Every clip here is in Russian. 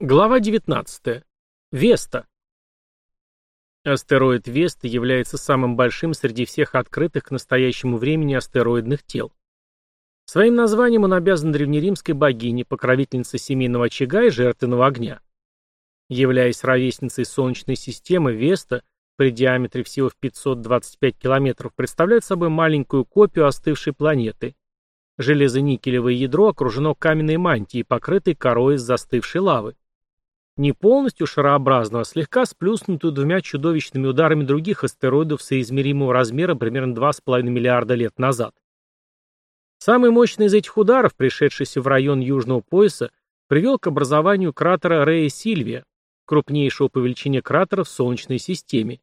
Глава 19. Веста. Астероид Веста является самым большим среди всех открытых к настоящему времени астероидных тел. Своим названием он обязан древнеримской богине, покровительнице семейного очага и жертвенного огня. Являясь ровесницей Солнечной системы, Веста при диаметре всего в 525 километров представляет собой маленькую копию остывшей планеты. Железо-никелевое ядро окружено каменной мантией, покрытой корой из застывшей лавы не полностью шарообразную, а слегка сплюснутую двумя чудовищными ударами других астероидов соизмеримого размера примерно 2,5 миллиарда лет назад. Самый мощный из этих ударов, пришедшийся в район южного пояса, привел к образованию кратера Рея Сильвия, крупнейшего по величине кратера в Солнечной системе.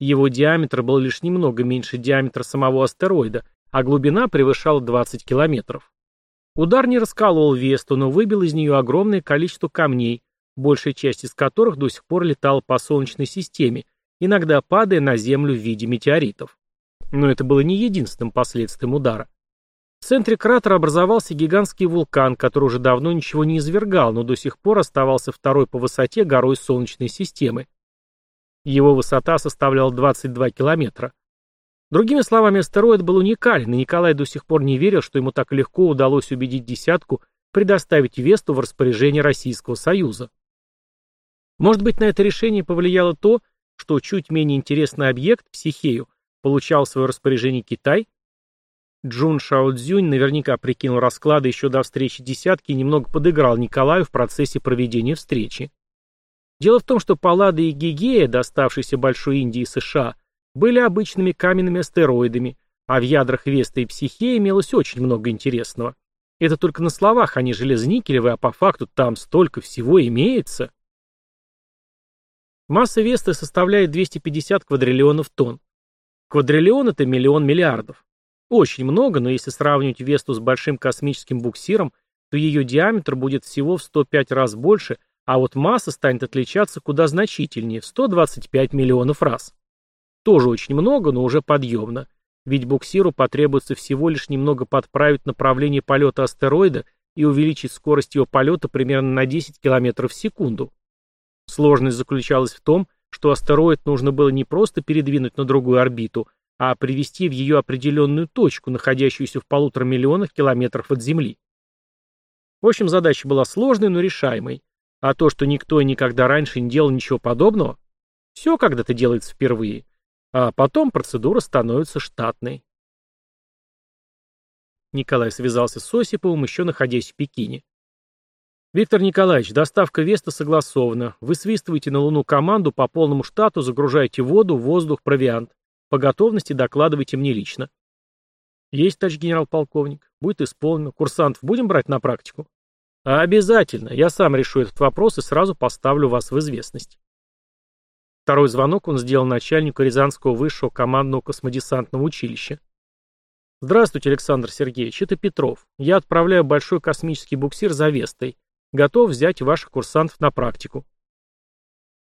Его диаметр был лишь немного меньше диаметра самого астероида, а глубина превышала 20 километров. Удар не расколол Весту, но выбил из нее огромное количество камней, большая часть из которых до сих пор летала по Солнечной системе, иногда падая на Землю в виде метеоритов. Но это было не единственным последствием удара. В центре кратера образовался гигантский вулкан, который уже давно ничего не извергал, но до сих пор оставался второй по высоте горой Солнечной системы. Его высота составляла 22 километра. Другими словами, астероид был уникален, и Николай до сих пор не верил, что ему так легко удалось убедить десятку предоставить Весту в распоряжение Российского Союза. Может быть, на это решение повлияло то, что чуть менее интересный объект, Психею, получал в свое распоряжение Китай? Джун Шао-Цзюнь наверняка прикинул расклады еще до встречи десятки и немного подыграл Николаю в процессе проведения встречи. Дело в том, что Паллада и Гигея, доставшиеся Большой Индии и США, были обычными каменными астероидами, а в ядрах Веста и Психея имелось очень много интересного. Это только на словах они железоникелевые, а по факту там столько всего имеется. Масса Весты составляет 250 квадриллионов тонн. Квадриллион – это миллион миллиардов. Очень много, но если сравнивать Весту с большим космическим буксиром, то ее диаметр будет всего в 105 раз больше, а вот масса станет отличаться куда значительнее – в 125 миллионов раз. Тоже очень много, но уже подъемно. Ведь буксиру потребуется всего лишь немного подправить направление полета астероида и увеличить скорость его полета примерно на 10 км в секунду. Сложность заключалась в том, что астероид нужно было не просто передвинуть на другую орбиту, а привести в ее определенную точку, находящуюся в полутора миллионах километров от Земли. В общем, задача была сложной, но решаемой. А то, что никто и никогда раньше не делал ничего подобного, все когда-то делается впервые. А потом процедура становится штатной. Николай связался с Осиповым, еще находясь в Пекине. «Виктор Николаевич, доставка Веста согласована. Вы свистываете на Луну команду по полному штату, загружаете воду, воздух, провиант. По готовности докладывайте мне лично». «Есть, товарищ генерал-полковник. Будет исполнено. Курсантов будем брать на практику?» «Обязательно. Я сам решу этот вопрос и сразу поставлю вас в известность». Второй звонок он сделал начальнику Рязанского высшего командного космодесантного училища. «Здравствуйте, Александр Сергеевич, это Петров. Я отправляю большой космический буксир за Вестой. Готов взять ваших курсантов на практику.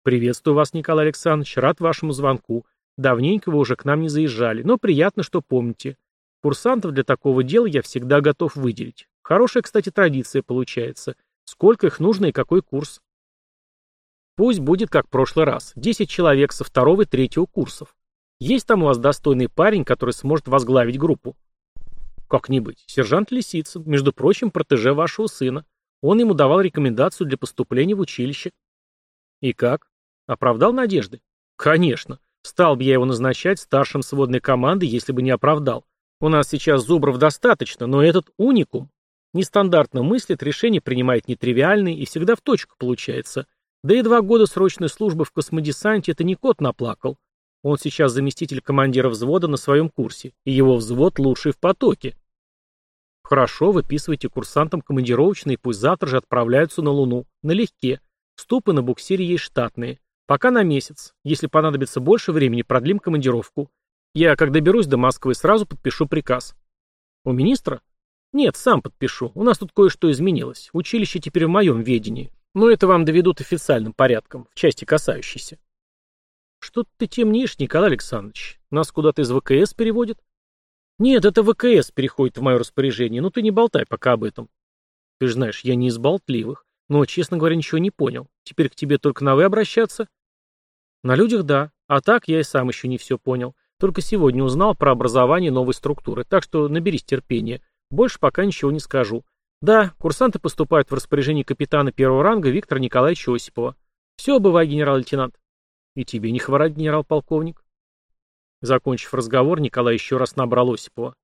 Приветствую вас, Николай Александрович, рад вашему звонку. Давненько вы уже к нам не заезжали, но приятно, что помните. Курсантов для такого дела я всегда готов выделить. Хорошая, кстати, традиция получается. Сколько их нужно и какой курс? Пусть будет как в прошлый раз. Десять человек со второго и третьего курсов. Есть там у вас достойный парень, который сможет возглавить группу? Как не быть. Сержант Лисицын, между прочим, протеже вашего сына. Он ему давал рекомендацию для поступления в училище. И как? Оправдал надежды? Конечно. Стал бы я его назначать старшим сводной команды, если бы не оправдал. У нас сейчас зубров достаточно, но этот уникум. Нестандартно мыслит, решение принимает нетривиальные и всегда в точку получается. Да и два года срочной службы в космодесанте это не кот наплакал. Он сейчас заместитель командира взвода на своем курсе, и его взвод лучший в потоке. Хорошо, выписывайте курсантам командировочные, пусть завтра же отправляются на Луну. Налегке. Ступы на буксире есть штатные. Пока на месяц. Если понадобится больше времени, продлим командировку. Я, как доберусь до Москвы, сразу подпишу приказ. У министра? Нет, сам подпишу. У нас тут кое-что изменилось. Училище теперь в моем ведении. Но это вам доведут официальным порядком, в части касающейся. Что ты темнишь, Николай Александрович? Нас куда-то из ВКС переводят? «Нет, это ВКС переходит в мое распоряжение, ну ты не болтай пока об этом». «Ты же знаешь, я не из болтливых. Но, честно говоря, ничего не понял. Теперь к тебе только на «вы» обращаться? На людях да. А так я и сам еще не все понял. Только сегодня узнал про образование новой структуры, так что наберись терпения. Больше пока ничего не скажу. Да, курсанты поступают в распоряжение капитана первого ранга Виктора Николаевича Осипова. Все, бывай, генерал-лейтенант. И тебе не хворать, генерал-полковник. Закончив разговор, Николай еще раз набрал Осипова.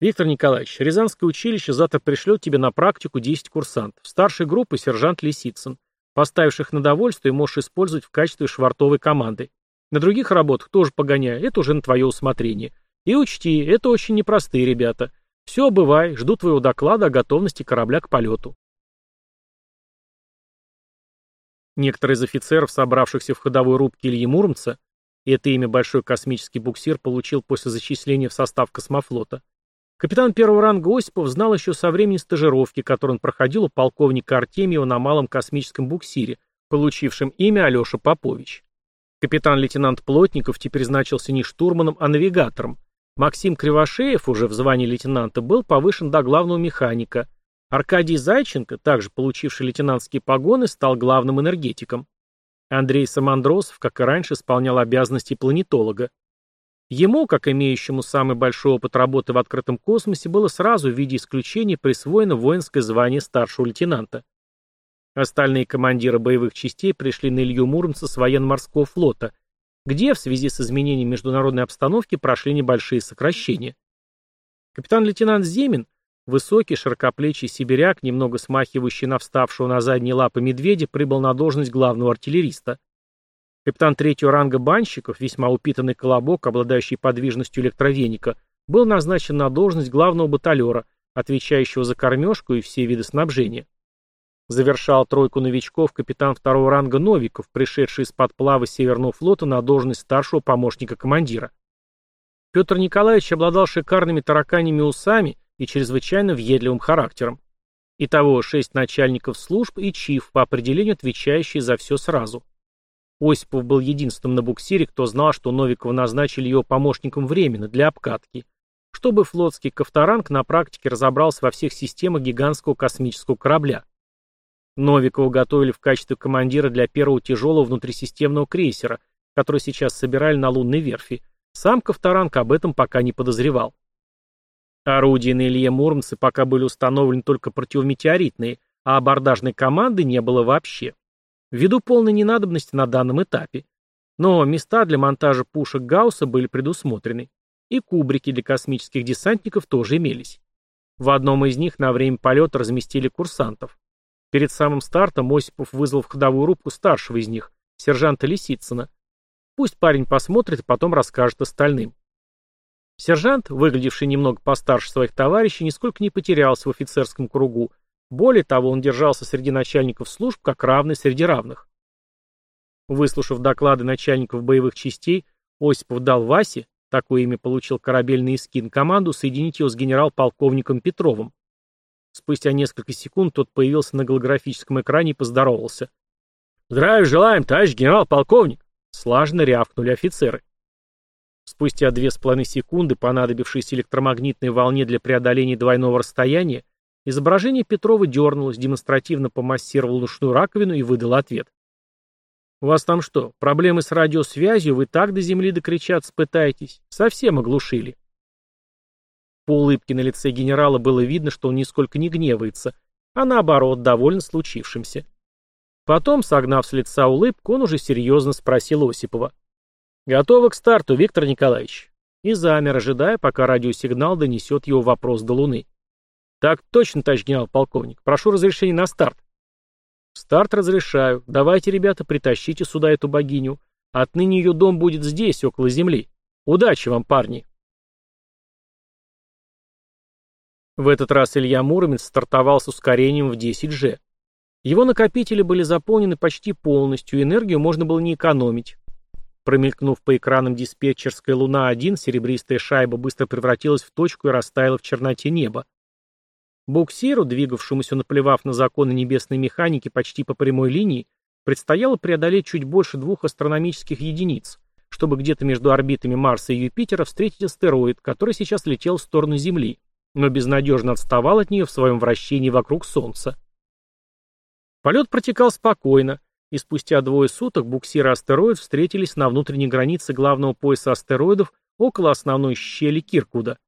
Виктор Николаевич, Рязанское училище завтра пришлет тебе на практику 10 курсантов. Старшей группы сержант Лисицын. Поставивших на довольствие можешь использовать в качестве швартовой команды. На других работах тоже погоняй, это уже на твое усмотрение. И учти, это очень непростые ребята. Все, бывай, жду твоего доклада о готовности корабля к полету. Некоторые из офицеров, собравшихся в ходовой рубке Ильи Муромца, это имя большой космический буксир получил после зачисления в состав космофлота, капитан первого ранга Осипов знал еще со времени стажировки, которую он проходил у полковника Артемьева на малом космическом буксире, получившем имя Алеша Попович. Капитан-лейтенант Плотников теперь значился не штурманом, а навигатором. Максим Кривошеев, уже в звании лейтенанта, был повышен до главного механика. Аркадий Зайченко, также получивший лейтенантские погоны, стал главным энергетиком. Андрей Самандросов, как и раньше, исполнял обязанности планетолога. Ему, как имеющему самый большой опыт работы в открытом космосе, было сразу в виде исключения присвоено воинское звание старшего лейтенанта. Остальные командиры боевых частей пришли на Илью Муромца с военно-морского флота, где в связи с изменением международной обстановки прошли небольшие сокращения. Капитан-лейтенант Земин, высокий, широкоплечий сибиряк, немного смахивающий на вставшего на задние лапы медведя, прибыл на должность главного артиллериста. Капитан третьего ранга банщиков, весьма упитанный колобок, обладающий подвижностью электровеника, был назначен на должность главного баталера, отвечающего за кормежку и все виды снабжения. Завершал тройку новичков капитан второго ранга Новиков, пришедший из-под плава Северного флота на должность старшего помощника командира. Петр Николаевич обладал шикарными тараканьими усами и чрезвычайно въедливым характером. Итого шесть начальников служб и чиф, по определению отвечающие за все сразу. Осипов был единственным на буксире, кто знал, что Новикова назначили его помощником временно, для обкатки, чтобы флотский Ковторанг на практике разобрался во всех системах гигантского космического корабля. Новикова готовили в качестве командира для первого тяжелого внутрисистемного крейсера, который сейчас собирали на лунной верфи. Сам Ковторанг об этом пока не подозревал. Орудия на Илье Муромце пока были установлены только противометеоритные, а абордажной команды не было вообще. Ввиду полной ненадобности на данном этапе. Но места для монтажа пушек Гаусса были предусмотрены. И кубрики для космических десантников тоже имелись. В одном из них на время полета разместили курсантов. Перед самым стартом Осипов вызвал в ходовую рубку старшего из них, сержанта Лисицына. Пусть парень посмотрит и потом расскажет остальным. Сержант, выглядевший немного постарше своих товарищей, нисколько не потерялся в офицерском кругу. Более того, он держался среди начальников служб как равный среди равных. Выслушав доклады начальников боевых частей, Осипов дал Васе, такое имя получил корабельный эскин, команду соединить его с генерал-полковником Петровым. Спустя несколько секунд тот появился на голографическом экране и поздоровался. «Здравия желаем, товарищ генерал-полковник!» Слаженно рявкнули офицеры. Спустя две с половиной секунды, понадобившейся электромагнитной волне для преодоления двойного расстояния, изображение Петрова дернулось, демонстративно помассировал ушную раковину и выдал ответ. «У вас там что, проблемы с радиосвязью? Вы так до земли докричаться пытаетесь? Совсем оглушили». По улыбке на лице генерала было видно, что он нисколько не гневается, а наоборот, доволен случившимся. Потом, согнав с лица улыбку, он уже серьезно спросил Осипова. «Готовы к старту, Виктор Николаевич?» И замер, ожидая, пока радиосигнал донесет его вопрос до Луны. «Так точно, товарищ генерал-полковник. Прошу разрешения на старт». «Старт разрешаю. Давайте, ребята, притащите сюда эту богиню. Отныне ее дом будет здесь, около земли. Удачи вам, парни!» В этот раз Илья Муромец стартовал с ускорением в 10G. Его накопители были заполнены почти полностью, энергию можно было не экономить. Промелькнув по экранам диспетчерская Луна-1, серебристая шайба быстро превратилась в точку и растаяла в черноте неба. Буксиру, двигавшемуся наплевав на законы небесной механики почти по прямой линии, предстояло преодолеть чуть больше двух астрономических единиц, чтобы где-то между орбитами Марса и Юпитера встретить астероид, который сейчас летел в сторону Земли но безнадежно отставал от нее в своем вращении вокруг Солнца. Полет протекал спокойно, и спустя двое суток буксиры астероид встретились на внутренней границе главного пояса астероидов около основной щели Киркуда.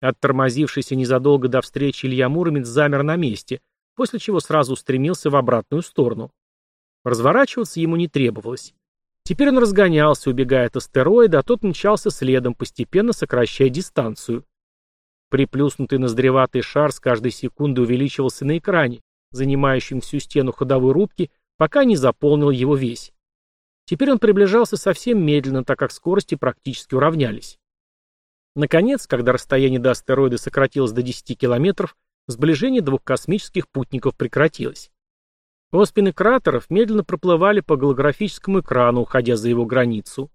Оттормозившийся незадолго до встречи Илья Муромец замер на месте, после чего сразу устремился в обратную сторону. Разворачиваться ему не требовалось. Теперь он разгонялся, убегая от астероида, а тот мчался следом, постепенно сокращая дистанцию. Приплюснутый ноздреватый шар с каждой секунды увеличивался на экране, занимающем всю стену ходовой рубки, пока не заполнил его весь. Теперь он приближался совсем медленно, так как скорости практически уравнялись. Наконец, когда расстояние до астероида сократилось до 10 километров, сближение двух космических путников прекратилось. Оспины кратеров медленно проплывали по голографическому экрану, уходя за его границу.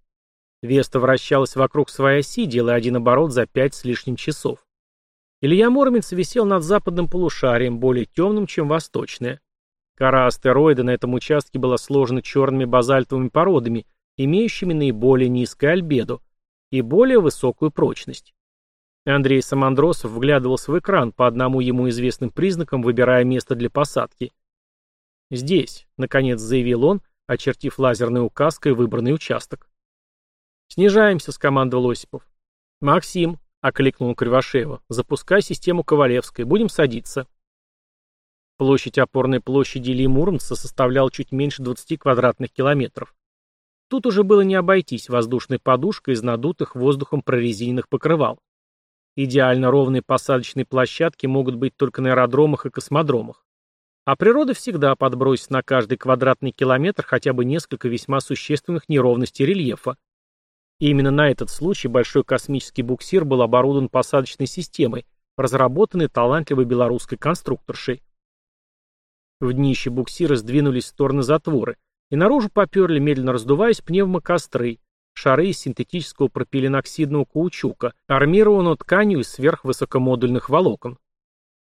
Веста вращалась вокруг своей оси, делая один оборот за пять с лишним часов. Илья Муромец висел над западным полушарием, более темным, чем восточное. Кора астероида на этом участке была сложена черными базальтовыми породами, имеющими наиболее низкое альбедо и более высокую прочность. Андрей Самандросов вглядывался в экран по одному ему известным признакам, выбирая место для посадки. «Здесь», — наконец заявил он, очертив лазерной указкой выбранный участок. «Снижаемся», — скомандовал Осипов. «Максим», — окликнул Кривошеева. «Запускай систему Ковалевской. Будем садиться». Площадь опорной площади Ильи Муромца составляла чуть меньше 20 квадратных километров. Тут уже было не обойтись воздушной подушкой из надутых воздухом прорезиненных покрывал. Идеально ровные посадочные площадки могут быть только на аэродромах и космодромах. А природа всегда подбросит на каждый квадратный километр хотя бы несколько весьма существенных неровностей рельефа. И именно на этот случай большой космический буксир был оборудован посадочной системой, разработанной талантливой белорусской конструкторшей. В днище буксира сдвинулись в стороны затворы, и наружу поперли, медленно раздуваясь, пневмокостры, шары из синтетического пропиленоксидного каучука, армированного тканью из сверхвысокомодульных волокон.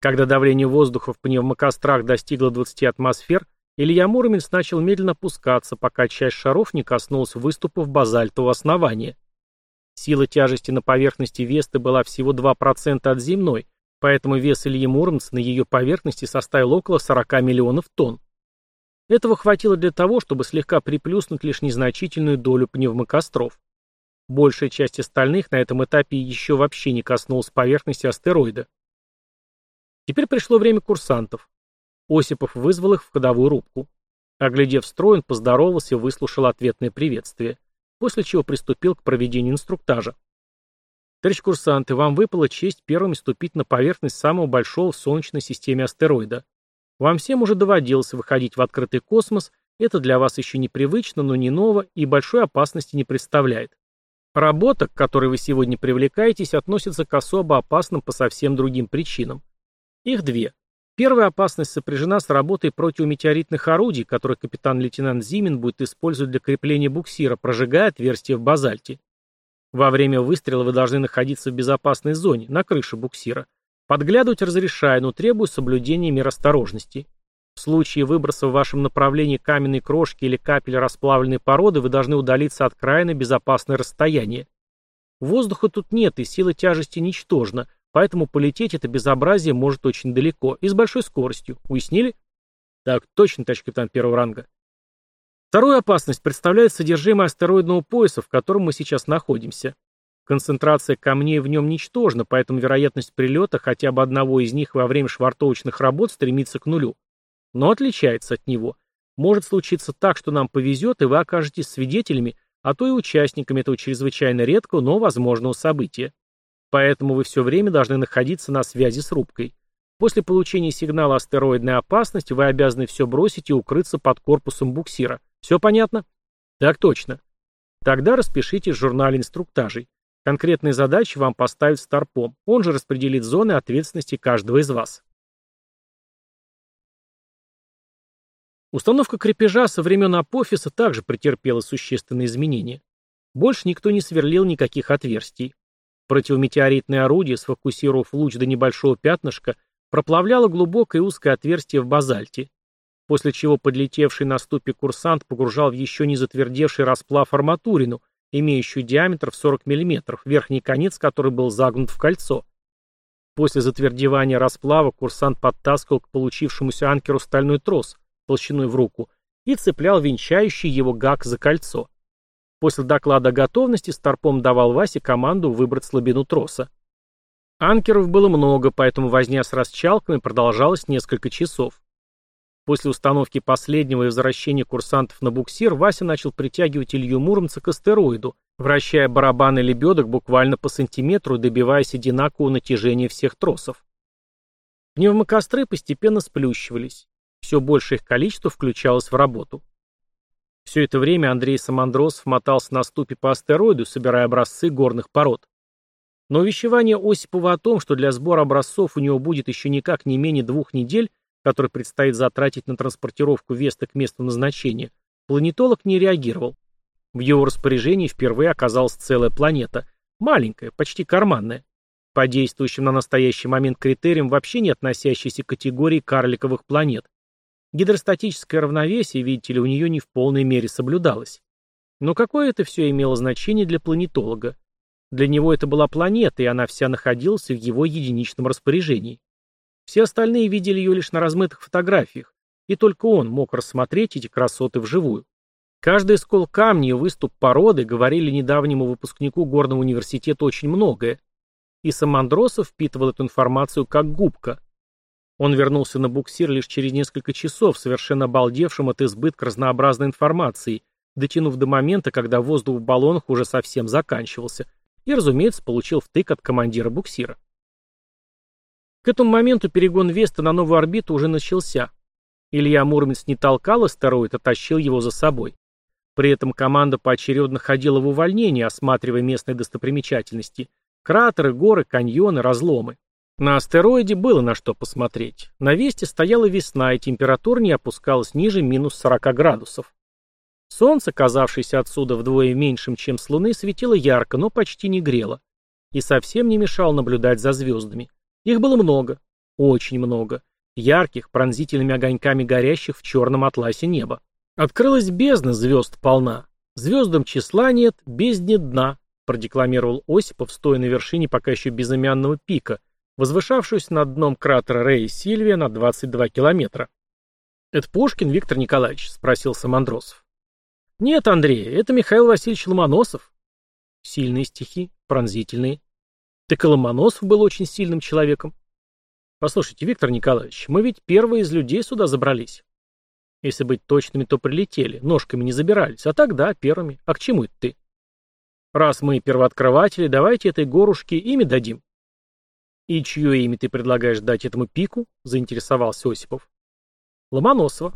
Когда давление воздуха в пневмокострах достигло 20 атмосфер, Илья Муромец начал медленно опускаться, пока часть шаров не коснулась выступов базальтового основания. Сила тяжести на поверхности Весты была всего 2% от земной, поэтому вес Ильи Муромца на ее поверхности составил около 40 миллионов тонн. Этого хватило для того, чтобы слегка приплюснуть лишь незначительную долю пневмокостров. Большая часть остальных на этом этапе еще вообще не коснулась поверхности астероида. Теперь пришло время курсантов. Осипов вызвал их в ходовую рубку. Оглядев строй, он поздоровался и выслушал ответное приветствие, после чего приступил к проведению инструктажа. Товарищ курсанты, вам выпала честь первыми ступить на поверхность самого большого в Солнечной системе астероида. Вам всем уже доводилось выходить в открытый космос, это для вас еще непривычно, но не ново и большой опасности не представляет. Работа, к которой вы сегодня привлекаетесь, относится к особо опасным по совсем другим причинам. Их две. Первая опасность сопряжена с работой противометеоритных орудий, которые капитан-лейтенант Зимин будет использовать для крепления буксира, прожигая отверстия в базальте. Во время выстрела вы должны находиться в безопасной зоне, на крыше буксира. Подглядывать разрешаю, но требую соблюдения мер осторожности. В случае выброса в вашем направлении каменной крошки или капель расплавленной породы вы должны удалиться от края на безопасное расстояние. Воздуха тут нет, и сила тяжести ничтожна, Поэтому полететь это безобразие может очень далеко и с большой скоростью. Уяснили? Так, точно, товарищ капитан первого ранга. Вторую опасность представляет содержимое астероидного пояса, в котором мы сейчас находимся. Концентрация камней в нем ничтожна, поэтому вероятность прилета хотя бы одного из них во время швартовочных работ стремится к нулю. Но отличается от него. Может случиться так, что нам повезет, и вы окажетесь свидетелями, а то и участниками этого чрезвычайно редкого, но возможного события. Поэтому вы все время должны находиться на связи с рубкой. После получения сигнала астероидной опасности вы обязаны все бросить и укрыться под корпусом буксира. Все понятно? Так точно. Тогда распишитесь в журнале инструктажей. Конкретные задачи вам поставит Старпом. Он же распределит зоны ответственности каждого из вас. Установка крепежа со времен Апофиса также претерпела существенные изменения. Больше никто не сверлил никаких отверстий. Противометеоритное орудие, сфокусировав луч до небольшого пятнышка, проплавляло глубокое узкое отверстие в базальте, после чего подлетевший на ступе курсант погружал в еще не затвердевший расплав арматурину, имеющую диаметр в 40 мм, верхний конец которой был загнут в кольцо. После затвердевания расплава курсант подтаскивал к получившемуся анкеру стальной трос, толщиной в руку, и цеплял венчающий его гак за кольцо. После доклада о готовности Старпом давал Васе команду выбрать слабину троса. Анкеров было много, поэтому возня с расчалками продолжалась несколько часов. После установки последнего и возвращения курсантов на буксир Вася начал притягивать Илью Муромца к астероиду, вращая барабаны лебедок буквально по сантиметру, добиваясь одинакового натяжения всех тросов. Пневмокостры постепенно сплющивались. Все больше их количество включалось в работу. Все это время Андрей Самандросов мотался на ступе по астероиду, собирая образцы горных пород. Но увещевание Осипова о том, что для сбора образцов у него будет еще никак не менее двух недель, которые предстоит затратить на транспортировку Веста к месту назначения, планетолог не реагировал. В его распоряжении впервые оказалась целая планета, маленькая, почти карманная, по действующим на настоящий момент критериям вообще не относящейся к категории карликовых планет, Гидростатическое равновесие, видите ли, у нее не в полной мере соблюдалось. Но какое это все имело значение для планетолога? Для него это была планета, и она вся находилась в его единичном распоряжении. Все остальные видели ее лишь на размытых фотографиях, и только он мог рассмотреть эти красоты вживую. Каждый скол камня и выступ породы говорили недавнему выпускнику Горного университета очень многое, и Самандросов впитывал эту информацию как губка – он вернулся на буксир лишь через несколько часов, совершенно обалдевшим от избытка разнообразной информации, дотянув до момента, когда воздух в баллонах уже совсем заканчивался, и, разумеется, получил втык от командира буксира. К этому моменту перегон Веста на новую орбиту уже начался. Илья Муромец не толкал астероид, а тащил его за собой. При этом команда поочередно ходила в увольнение, осматривая местные достопримечательности. Кратеры, горы, каньоны, разломы. На астероиде было на что посмотреть. На Весте стояла весна, и температура не опускалась ниже минус 40 градусов. Солнце, казавшееся отсюда вдвое меньшим, чем с Луны, светило ярко, но почти не грело. И совсем не мешало наблюдать за звездами. Их было много, очень много. Ярких, пронзительными огоньками горящих в черном атласе неба. Открылась бездна, звезд полна. Звездам числа нет, бездне дна, продекламировал Осипов, стоя на вершине пока еще безымянного пика – возвышавшуюся над дном кратера Рэй Сильвия на 22 километра. «Это Пушкин Виктор Николаевич?» — спросил Самандросов. «Нет, Андрей, это Михаил Васильевич Ломоносов». Сильные стихи, пронзительные. Так и Ломоносов был очень сильным человеком. Послушайте, Виктор Николаевич, мы ведь первые из людей сюда забрались. Если быть точными, то прилетели, ножками не забирались, а тогда первыми. А к чему это ты? Раз мы первооткрыватели, давайте этой горушке имя дадим. «И чье имя ты предлагаешь дать этому пику?» — заинтересовался Осипов. «Ломоносова».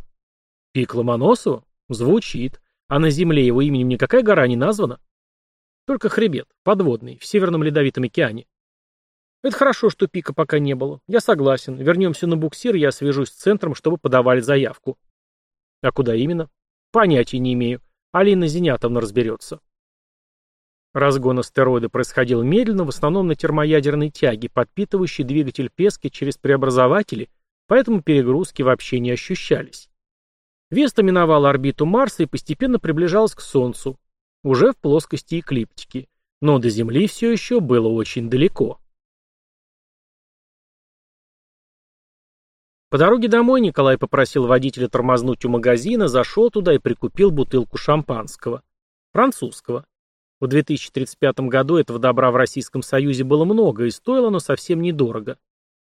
«Пик Ломоносова? Звучит. А на земле его именем никакая гора не названа?» «Только хребет, подводный, в Северном Ледовитом океане». «Это хорошо, что пика пока не было. Я согласен. Вернемся на буксир, я свяжусь с центром, чтобы подавали заявку». «А куда именно?» «Понятия не имею. Алина Зинятовна разберется». Разгон астероида происходил медленно, в основном на термоядерной тяге, подпитывающей двигатель Пески через преобразователи, поэтому перегрузки вообще не ощущались. Веста миновала орбиту Марса и постепенно приближалась к Солнцу, уже в плоскости эклиптики, но до Земли все еще было очень далеко. По дороге домой Николай попросил водителя тормознуть у магазина, зашел туда и прикупил бутылку шампанского. Французского. В 2035 году этого добра в Российском Союзе было много, и стоило оно совсем недорого.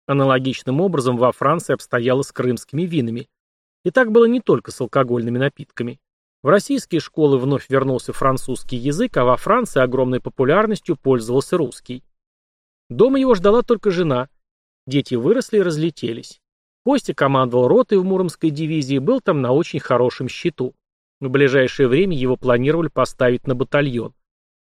Аналогичным образом во Франции обстояло с крымскими винами. И так было не только с алкогольными напитками. В российские школы вновь вернулся французский язык, а во Франции огромной популярностью пользовался русский. Дома его ждала только жена. Дети выросли и разлетелись. Костя командовал ротой в Муромской дивизии был там на очень хорошем счету. В ближайшее время его планировали поставить на батальон.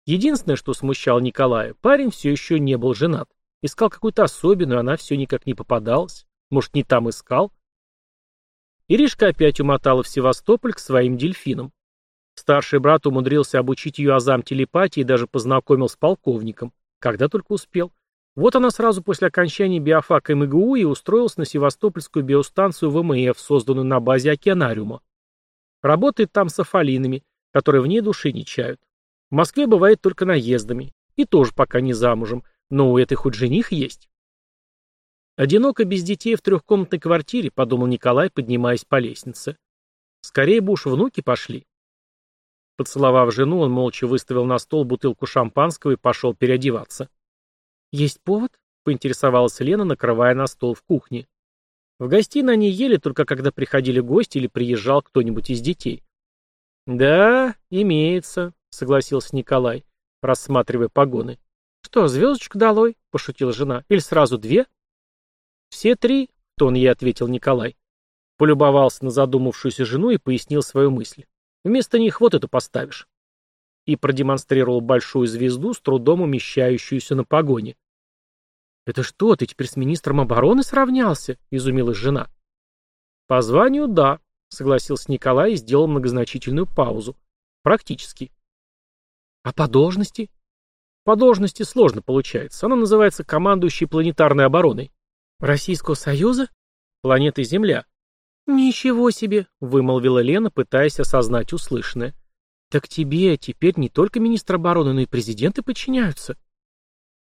Единственное, что смущало Николая, парень все еще не был женат. Искал какую-то особенную, она все никак не попадалась. Может, не там искал? Иришка опять умотала в Севастополь к своим дельфинам. Старший брат умудрился обучить ее азам телепатии и даже познакомил с полковником. Когда только успел. Вот она сразу после окончания биофака МГУ и устроилась на Севастопольскую биостанцию ВМФ, созданную на базе океанариума. Работает там с афалинами, которые в ней души не чают. В Москве бывает только наездами. И тоже пока не замужем. Но у этой хоть жених есть. Одиноко без детей в трехкомнатной квартире, подумал Николай, поднимаясь по лестнице. Скорее бы уж внуки пошли. Поцеловав жену, он молча выставил на стол бутылку шампанского и пошел переодеваться. «Есть повод?» — поинтересовалась Лена, накрывая на стол в кухне. В гостиной они ели только когда приходили гости или приезжал кто-нибудь из детей. «Да, имеется», — согласился Николай, рассматривая погоны. «Что, звездочку долой?» — пошутила жена. «Или сразу две?» «Все три», — тон ей ответил Николай. Полюбовался на задумавшуюся жену и пояснил свою мысль. Вместо них вот эту поставишь. И продемонстрировал большую звезду, с трудом умещающуюся на погоне. «Это что, ты теперь с министром обороны сравнялся?» — изумилась жена. «По званию — да», — согласился Николай и сделал многозначительную паузу. «Практически». «А по должности?» «По должности сложно получается. Она называется командующей планетарной обороной». «Российского Союза?» «Планеты Земля». «Ничего себе!» — вымолвила Лена, пытаясь осознать услышанное. «Так тебе теперь не только министр обороны, но и президенты подчиняются?»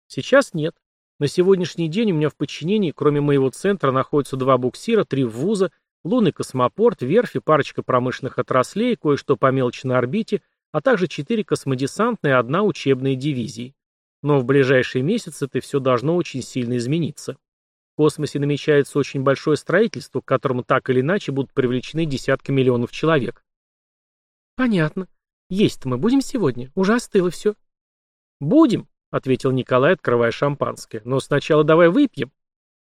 «Сейчас нет. На сегодняшний день у меня в подчинении, кроме моего центра, находятся два буксира, три вуза, лунный космопорт, верфи, парочка промышленных отраслей, кое-что по мелочи на орбите, а также четыре космодесантные и одна учебная дивизии. Но в ближайшие месяцы это все должно очень сильно измениться космосе намечается очень большое строительство, к которому так или иначе будут привлечены десятки миллионов человек. Понятно. Есть-то мы будем сегодня? Уже остыло все. Будем, ответил Николай, открывая шампанское. Но сначала давай выпьем.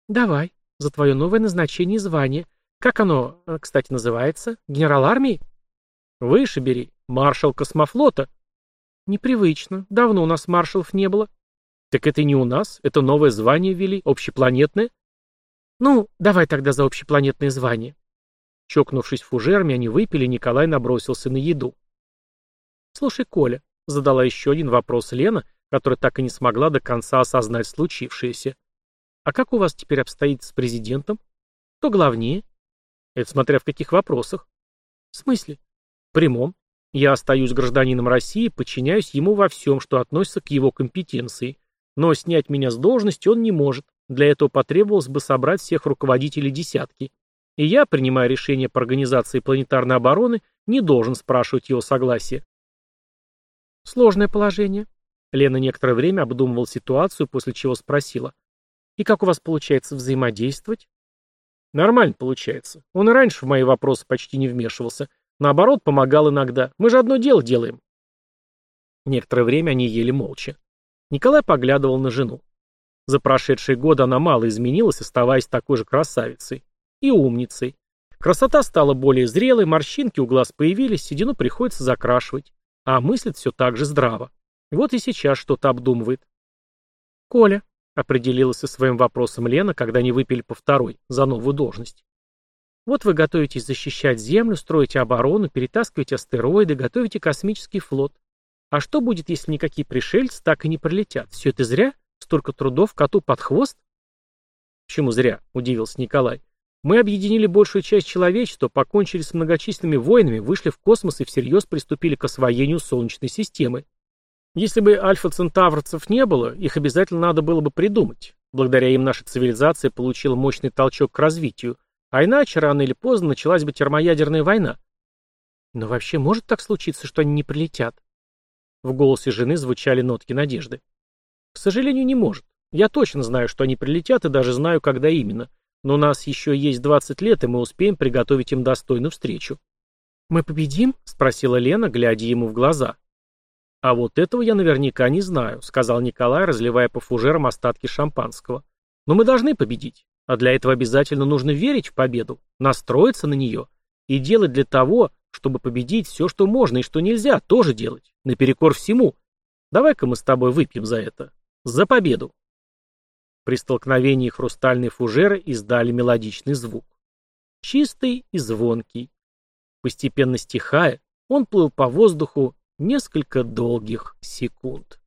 Давай, за твое новое назначение и звание. Как оно, э, кстати, называется? Генерал армии? Выше бери. Маршал космофлота. Непривычно. Давно у нас маршалов не было. Так это не у нас, это новое звание ввели, общепланетное. «Ну, давай тогда за общепланетное звание». Чокнувшись фужерами, они выпили, Николай набросился на еду. «Слушай, Коля», — задала еще один вопрос Лена, которая так и не смогла до конца осознать случившееся. «А как у вас теперь обстоит с президентом? Кто главнее?» «Это смотря в каких вопросах». «В смысле?» «В прямом. Я остаюсь гражданином России, подчиняюсь ему во всем, что относится к его компетенции. Но снять меня с должности он не может. Для этого потребовалось бы собрать всех руководителей десятки. И я, принимая решение по организации планетарной обороны, не должен спрашивать его согласия. Сложное положение. Лена некоторое время обдумывала ситуацию, после чего спросила. И как у вас получается взаимодействовать? Нормально получается. Он и раньше в мои вопросы почти не вмешивался. Наоборот, помогал иногда. Мы же одно дело делаем. Некоторое время они ели молча. Николай поглядывал на жену. За прошедшие годы она мало изменилась, оставаясь такой же красавицей. И умницей. Красота стала более зрелой, морщинки у глаз появились, седину приходится закрашивать. А мыслит все так же здраво. Вот и сейчас что-то обдумывает. «Коля», — определилась со своим вопросом Лена, когда они выпили по второй, за новую должность. «Вот вы готовитесь защищать Землю, строите оборону, перетаскиваете астероиды, готовите космический флот. А что будет, если никакие пришельцы так и не прилетят? Все это зря?» Столько трудов коту под хвост? Почему зря? Удивился Николай. Мы объединили большую часть человечества, покончили с многочисленными войнами, вышли в космос и всерьез приступили к освоению Солнечной системы. Если бы альфа-центаврцев не было, их обязательно надо было бы придумать. Благодаря им наша цивилизация получила мощный толчок к развитию, а иначе рано или поздно началась бы термоядерная война. Но вообще может так случиться, что они не прилетят? В голосе жены звучали нотки надежды. К сожалению, не может. Я точно знаю, что они прилетят, и даже знаю, когда именно. Но у нас еще есть 20 лет, и мы успеем приготовить им достойную встречу. «Мы победим?» — спросила Лена, глядя ему в глаза. «А вот этого я наверняка не знаю», — сказал Николай, разливая по фужерам остатки шампанского. «Но мы должны победить. А для этого обязательно нужно верить в победу, настроиться на нее и делать для того, чтобы победить все, что можно и что нельзя, тоже делать, наперекор всему. Давай-ка мы с тобой выпьем за это. За победу! При столкновении хрустальные фужеры издали мелодичный звук. Чистый и звонкий. Постепенно стихая, он плыл по воздуху несколько долгих секунд.